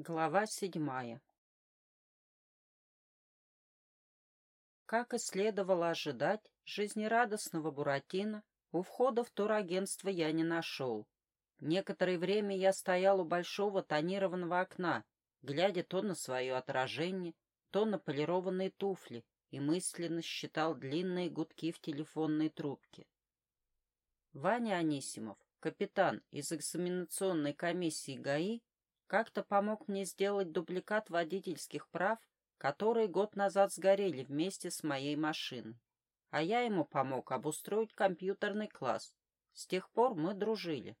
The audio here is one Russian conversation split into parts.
Глава седьмая Как и следовало ожидать, жизнерадостного Буратино у входа в турагентство я не нашел. Некоторое время я стоял у большого тонированного окна, глядя то на свое отражение, то на полированные туфли, и мысленно считал длинные гудки в телефонной трубке. Ваня Анисимов, капитан из экзаменационной комиссии ГАИ, как-то помог мне сделать дубликат водительских прав, которые год назад сгорели вместе с моей машиной. А я ему помог обустроить компьютерный класс. С тех пор мы дружили.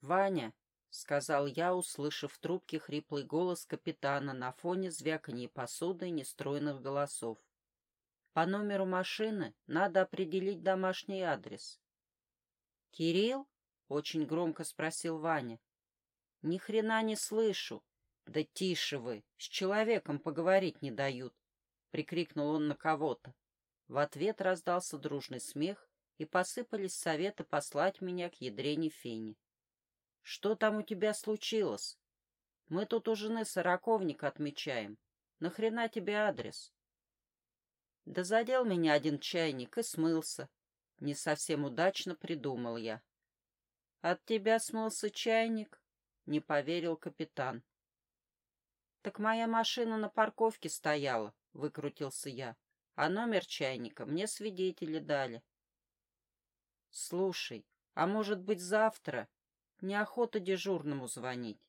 «Ваня», — сказал я, услышав в трубке хриплый голос капитана на фоне звяканья посуды и нестройных голосов. «По номеру машины надо определить домашний адрес». «Кирилл?» — очень громко спросил Ваня. «Ни хрена не слышу». «Да тише вы, с человеком поговорить не дают», — прикрикнул он на кого-то. В ответ раздался дружный смех, и посыпались советы послать меня к ядрене фени. «Что там у тебя случилось? Мы тут у жены сороковник отмечаем. Нахрена тебе адрес?» Да задел меня один чайник и смылся. Не совсем удачно придумал я. «От тебя смылся чайник?» — не поверил капитан. «Так моя машина на парковке стояла», — выкрутился я. «А номер чайника мне свидетели дали». «Слушай, а может быть завтра? Неохота дежурному звонить».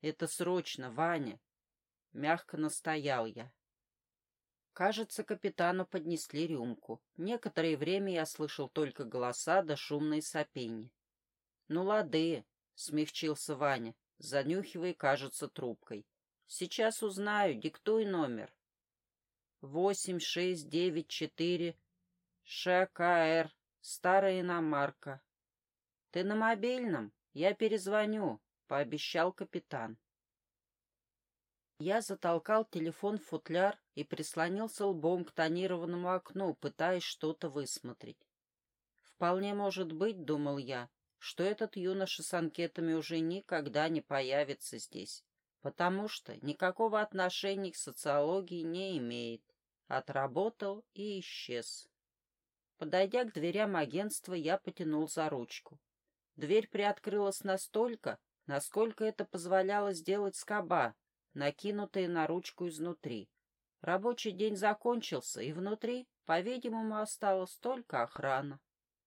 «Это срочно, Ваня», — мягко настоял я. Кажется, капитану поднесли рюмку. Некоторое время я слышал только голоса да шумные сопения. «Ну, лады», — смягчился Ваня, занюхивая, кажется, трубкой. «Сейчас узнаю, диктуй номер». «Восемь, шесть, девять, четыре, ШКР, старая иномарка». «Ты на мобильном? Я перезвоню», — пообещал капитан. Я затолкал телефон в футляр и прислонился лбом к тонированному окну, пытаясь что-то высмотреть. Вполне может быть, думал я, что этот юноша с анкетами уже никогда не появится здесь, потому что никакого отношения к социологии не имеет. Отработал и исчез. Подойдя к дверям агентства, я потянул за ручку. Дверь приоткрылась настолько, насколько это позволяло сделать скоба, накинутые на ручку изнутри. Рабочий день закончился, и внутри, по-видимому, осталась только охрана.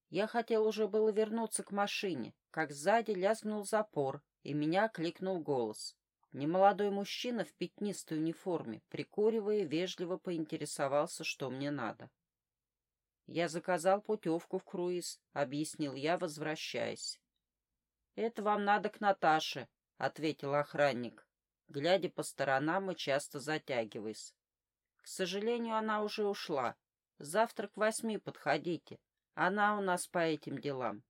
Я хотел уже было вернуться к машине, как сзади лязгнул запор, и меня кликнул голос. Немолодой мужчина в пятнистой униформе, прикуривая, вежливо поинтересовался, что мне надо. «Я заказал путевку в круиз», — объяснил я, возвращаясь. «Это вам надо к Наташе», — ответил охранник глядя по сторонам и часто затягиваясь. К сожалению, она уже ушла. Завтра к восьми подходите. Она у нас по этим делам.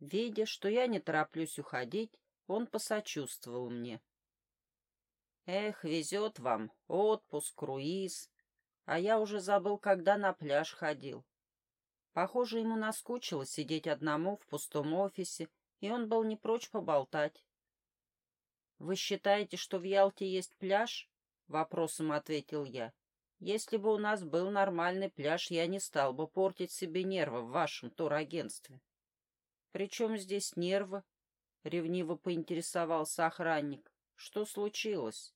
Видя, что я не тороплюсь уходить, он посочувствовал мне. Эх, везет вам. Отпуск, круиз. А я уже забыл, когда на пляж ходил. Похоже, ему наскучило сидеть одному в пустом офисе, и он был не прочь поболтать. «Вы считаете, что в Ялте есть пляж?» — вопросом ответил я. «Если бы у нас был нормальный пляж, я не стал бы портить себе нервы в вашем турагентстве». «При чем здесь нервы?» — ревниво поинтересовался охранник. «Что случилось?»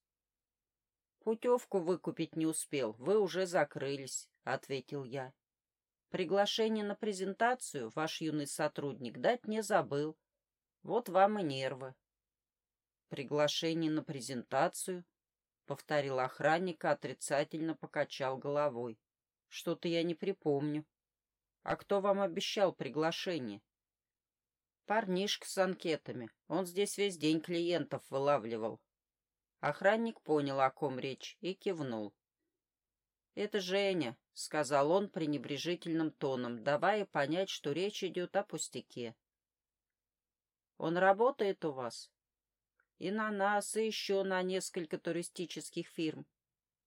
«Путевку выкупить не успел, вы уже закрылись», — ответил я. «Приглашение на презентацию ваш юный сотрудник дать не забыл. Вот вам и нервы». «Приглашение на презентацию?» — повторил охранник и отрицательно покачал головой. «Что-то я не припомню. А кто вам обещал приглашение?» «Парнишка с анкетами. Он здесь весь день клиентов вылавливал». Охранник понял, о ком речь, и кивнул. «Это Женя», — сказал он пренебрежительным тоном, давая понять, что речь идет о пустяке. «Он работает у вас?» И на нас, и еще на несколько туристических фирм.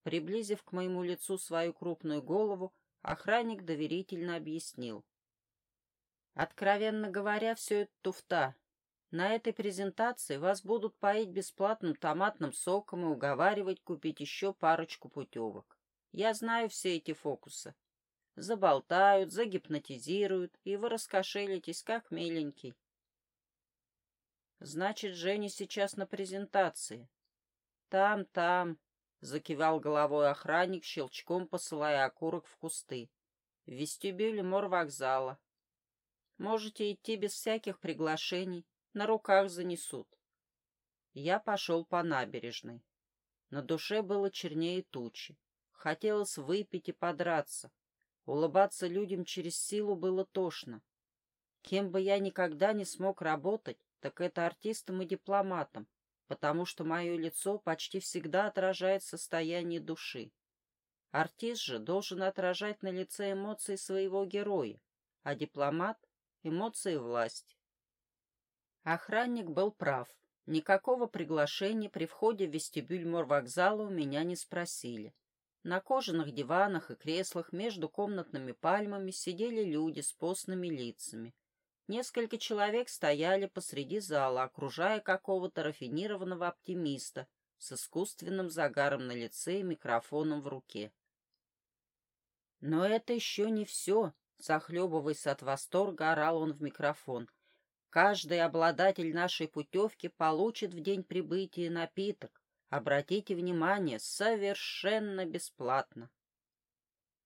Приблизив к моему лицу свою крупную голову, охранник доверительно объяснил. Откровенно говоря, все это туфта. На этой презентации вас будут поить бесплатным томатным соком и уговаривать купить еще парочку путевок. Я знаю все эти фокусы. Заболтают, загипнотизируют, и вы раскошелитесь, как миленький. Значит, Женя сейчас на презентации. Там, там, закивал головой охранник, щелчком посылая окурок в кусты. В вестибюле морвокзала. Можете идти без всяких приглашений, на руках занесут. Я пошел по набережной. На душе было чернее тучи. Хотелось выпить и подраться. Улыбаться людям через силу было тошно. Кем бы я никогда не смог работать, так это артистом и дипломатом, потому что мое лицо почти всегда отражает состояние души. Артист же должен отражать на лице эмоции своего героя, а дипломат — эмоции власти. Охранник был прав. Никакого приглашения при входе в вестибюль морвокзала у меня не спросили. На кожаных диванах и креслах между комнатными пальмами сидели люди с постными лицами. Несколько человек стояли посреди зала, окружая какого-то рафинированного оптимиста с искусственным загаром на лице и микрофоном в руке. Но это еще не все, захлебываясь от восторга, орал он в микрофон. Каждый обладатель нашей путевки получит в день прибытия напиток. Обратите внимание, совершенно бесплатно.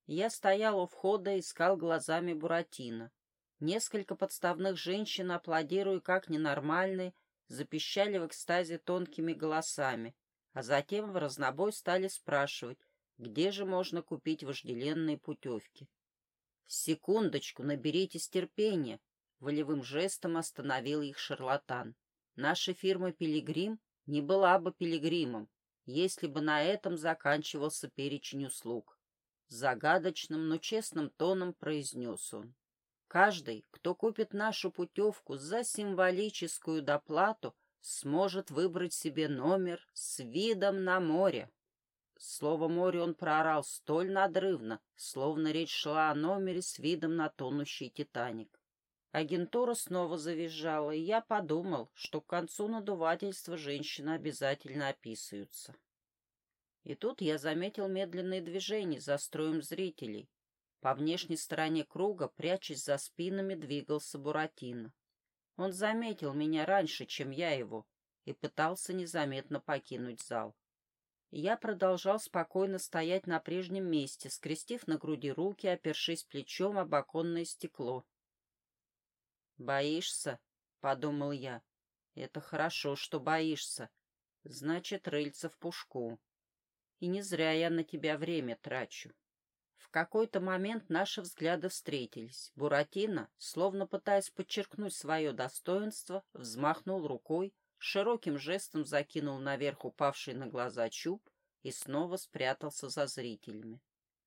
Я стоял у входа и искал глазами Буратино. Несколько подставных женщин, аплодируя как ненормальные, запищали в экстазе тонкими голосами, а затем в разнобой стали спрашивать, где же можно купить вожделенные путевки. «Секундочку, наберитесь терпения», — волевым жестом остановил их шарлатан. «Наша фирма «Пилигрим» не была бы пилигримом, если бы на этом заканчивался перечень услуг. Загадочным, но честным тоном произнес он. Каждый, кто купит нашу путевку за символическую доплату, сможет выбрать себе номер с видом на море. Слово «море» он проорал столь надрывно, словно речь шла о номере с видом на тонущий «Титаник». Агентура снова завизжала, и я подумал, что к концу надувательства женщины обязательно описываются. И тут я заметил медленные движения за строем зрителей. По внешней стороне круга, прячась за спинами, двигался Буратино. Он заметил меня раньше, чем я его, и пытался незаметно покинуть зал. Я продолжал спокойно стоять на прежнем месте, скрестив на груди руки, опершись плечом об оконное стекло, «Боишься?» — подумал я. «Это хорошо, что боишься. Значит, рыльца в пушку. И не зря я на тебя время трачу». В какой-то момент наши взгляды встретились. Буратино, словно пытаясь подчеркнуть свое достоинство, взмахнул рукой, широким жестом закинул наверх упавший на глаза чуб и снова спрятался за зрителями.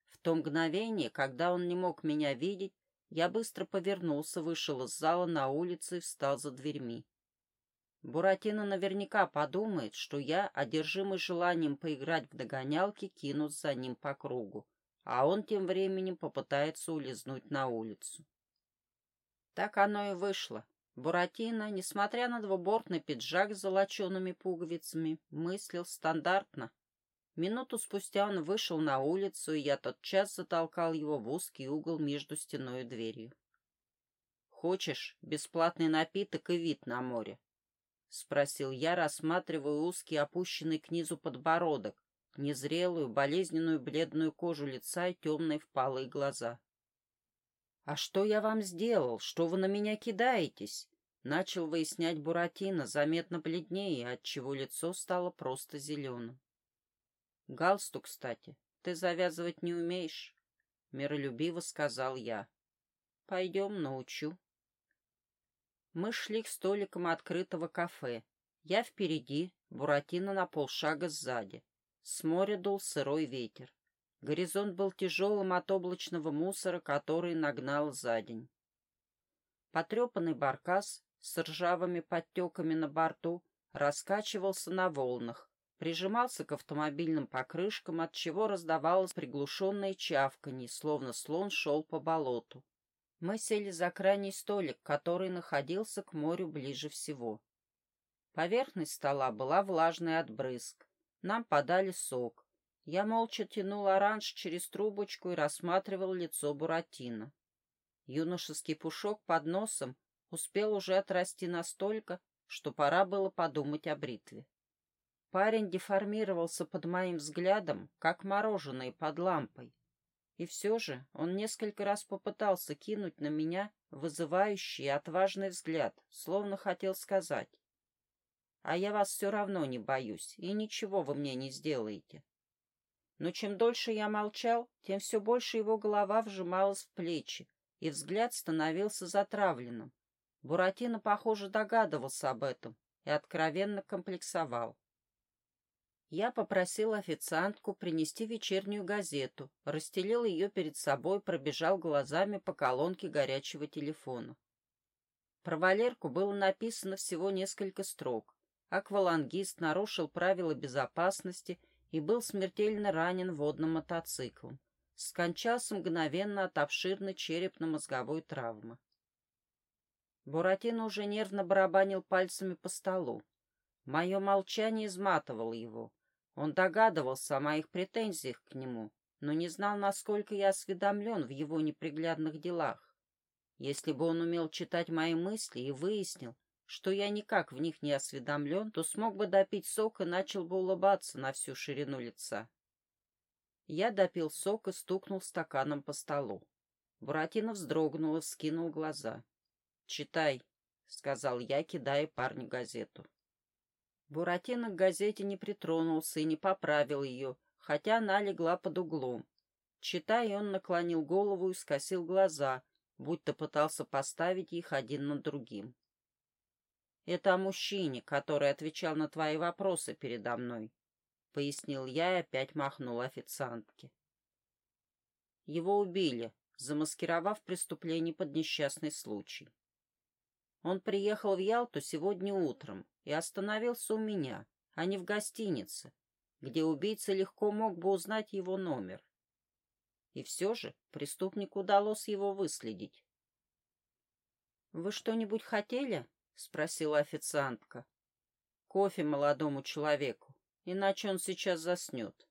В то мгновение, когда он не мог меня видеть, я быстро повернулся, вышел из зала на улицу и встал за дверьми. Буратино наверняка подумает, что я, одержимый желанием поиграть в догонялки, кинусь за ним по кругу, а он тем временем попытается улизнуть на улицу. Так оно и вышло. Буратино, несмотря на двубортный пиджак с золочеными пуговицами, мыслил стандартно, Минуту спустя он вышел на улицу, и я тотчас затолкал его в узкий угол между стеной и дверью. «Хочешь бесплатный напиток и вид на море?» — спросил я, рассматривая узкий опущенный к низу подбородок, незрелую, болезненную бледную кожу лица и темные впалые глаза. «А что я вам сделал? Что вы на меня кидаетесь?» Начал выяснять Буратино, заметно бледнее, отчего лицо стало просто зеленым. Галстук, кстати, ты завязывать не умеешь, — миролюбиво сказал я. Пойдем научу. Мы шли к столикам открытого кафе. Я впереди, Буратино на полшага сзади. С моря дул сырой ветер. Горизонт был тяжелым от облачного мусора, который нагнал за день. Потрепанный баркас с ржавыми подтеками на борту раскачивался на волнах, прижимался к автомобильным покрышкам, от чего раздавалось приглушенное чавканье, словно слон шел по болоту. Мы сели за крайний столик, который находился к морю ближе всего. Поверхность стола была влажной от брызг. Нам подали сок. Я молча тянул оранж через трубочку и рассматривал лицо Буратино. Юношеский пушок под носом успел уже отрасти настолько, что пора было подумать о бритве. Парень деформировался под моим взглядом, как мороженое под лампой. И все же он несколько раз попытался кинуть на меня вызывающий и отважный взгляд, словно хотел сказать. «А я вас все равно не боюсь, и ничего вы мне не сделаете». Но чем дольше я молчал, тем все больше его голова вжималась в плечи, и взгляд становился затравленным. Буратино, похоже, догадывался об этом и откровенно комплексовал. Я попросил официантку принести вечернюю газету, расстелил ее перед собой, пробежал глазами по колонке горячего телефона. Про Валерку было написано всего несколько строк. Аквалангист нарушил правила безопасности и был смертельно ранен водным мотоциклом. Скончался мгновенно от обширной черепно-мозговой травмы. Буратино уже нервно барабанил пальцами по столу. Мое молчание изматывало его. Он догадывался о моих претензиях к нему, но не знал, насколько я осведомлен в его неприглядных делах. Если бы он умел читать мои мысли и выяснил, что я никак в них не осведомлен, то смог бы допить сок и начал бы улыбаться на всю ширину лица. Я допил сок и стукнул стаканом по столу. Буратино вздрогнул и вскинул глаза. «Читай», — сказал я, кидая парню газету. Буратино к газете не притронулся и не поправил ее, хотя она легла под углом. Читая, он наклонил голову и скосил глаза, будто пытался поставить их один над другим. «Это о мужчине, который отвечал на твои вопросы передо мной», — пояснил я и опять махнул официантке. Его убили, замаскировав преступление под несчастный случай. Он приехал в Ялту сегодня утром и остановился у меня, а не в гостинице, где убийца легко мог бы узнать его номер. И все же преступнику удалось его выследить. «Вы что-нибудь хотели?» — спросила официантка. «Кофе молодому человеку, иначе он сейчас заснет».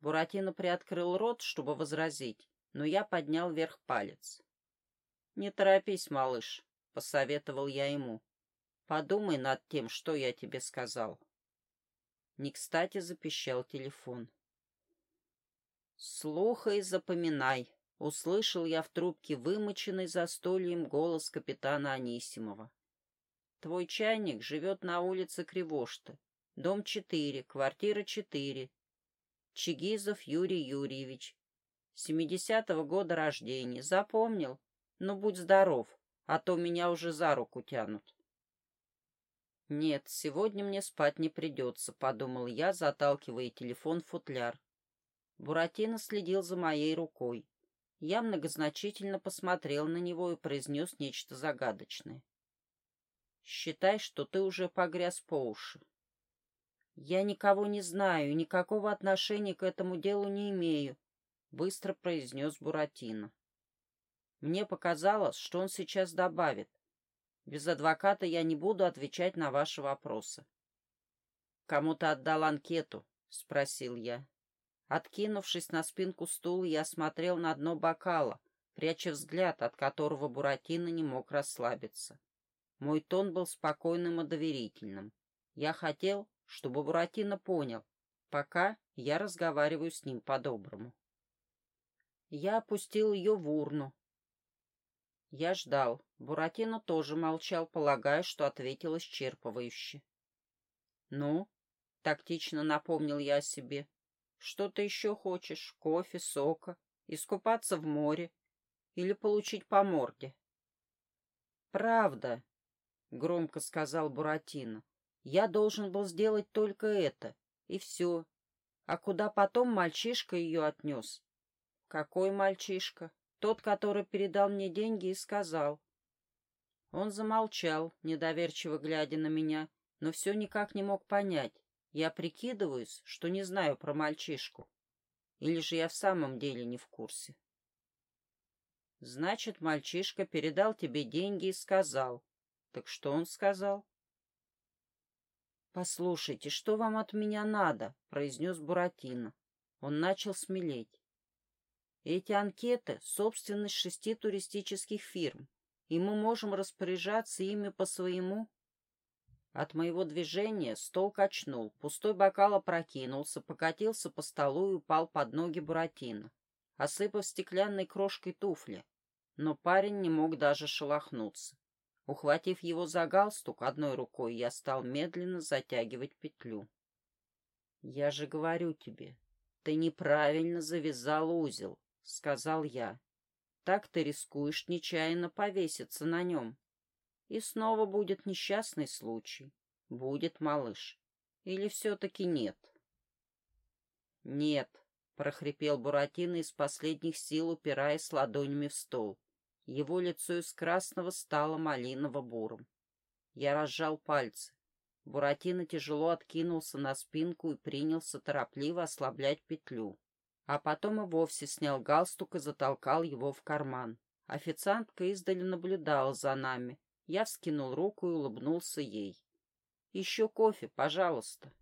Буратино приоткрыл рот, чтобы возразить, но я поднял вверх палец. «Не торопись, малыш», — посоветовал я ему. «Подумай над тем, что я тебе сказал». Не кстати запищал телефон. «Слухай запоминай», — услышал я в трубке вымоченный застольем голос капитана Анисимова. «Твой чайник живет на улице Кривошта, дом 4, квартира 4. Чигизов Юрий Юрьевич. 70-го года рождения. Запомнил? Ну, будь здоров а то меня уже за руку тянут. «Нет, сегодня мне спать не придется», — подумал я, заталкивая телефон в футляр. Буратино следил за моей рукой. Я многозначительно посмотрел на него и произнес нечто загадочное. «Считай, что ты уже погряз по уши». «Я никого не знаю никакого отношения к этому делу не имею», — быстро произнес Буратино. Мне показалось, что он сейчас добавит. Без адвоката я не буду отвечать на ваши вопросы. «Кому ты отдал анкету?» — спросил я. Откинувшись на спинку стула, я смотрел на дно бокала, пряча взгляд, от которого Буратино не мог расслабиться. Мой тон был спокойным и доверительным. Я хотел, чтобы Буратино понял, пока я разговариваю с ним по-доброму. Я опустил ее в урну, я ждал. Буратино тоже молчал, полагая, что ответил исчерпывающе. «Ну?» — тактично напомнил я о себе. «Что ты еще хочешь? Кофе, сока? Искупаться в море? Или получить по морде?» «Правда», — громко сказал Буратино. «Я должен был сделать только это, и все. А куда потом мальчишка ее отнес?» «Какой мальчишка?» Тот, который передал мне деньги и сказал. Он замолчал, недоверчиво глядя на меня, но все никак не мог понять. Я прикидываюсь, что не знаю про мальчишку. Или же я в самом деле не в курсе. Значит, мальчишка передал тебе деньги и сказал. Так что он сказал? «Послушайте, что вам от меня надо?» — произнес Буратино. Он начал смелеть. «Эти анкеты — собственность шести туристических фирм, и мы можем распоряжаться ими по своему...» От моего движения стол качнул, пустой бокал опрокинулся, покатился по столу и упал под ноги Буратино, осыпав стеклянной крошкой туфли. Но парень не мог даже шелохнуться. Ухватив его за галстук одной рукой, я стал медленно затягивать петлю. «Я же говорю тебе, ты неправильно завязал узел», — сказал я. «Так ты рискуешь нечаянно повеситься на нем. И снова будет несчастный случай. Будет малыш. Или все-таки нет?» «Нет», — прохрипел Буратино из последних сил, упираясь ладонями в стол. Его лицо из красного стало малиново-бурым. Я разжал пальцы. Буратино тяжело откинулся на спинку и принялся торопливо ослаблять петлю. А потом и вовсе снял галстук и затолкал его в карман. Официантка издали наблюдала за нами. Я вскинул руку и улыбнулся ей. «Еще кофе, пожалуйста».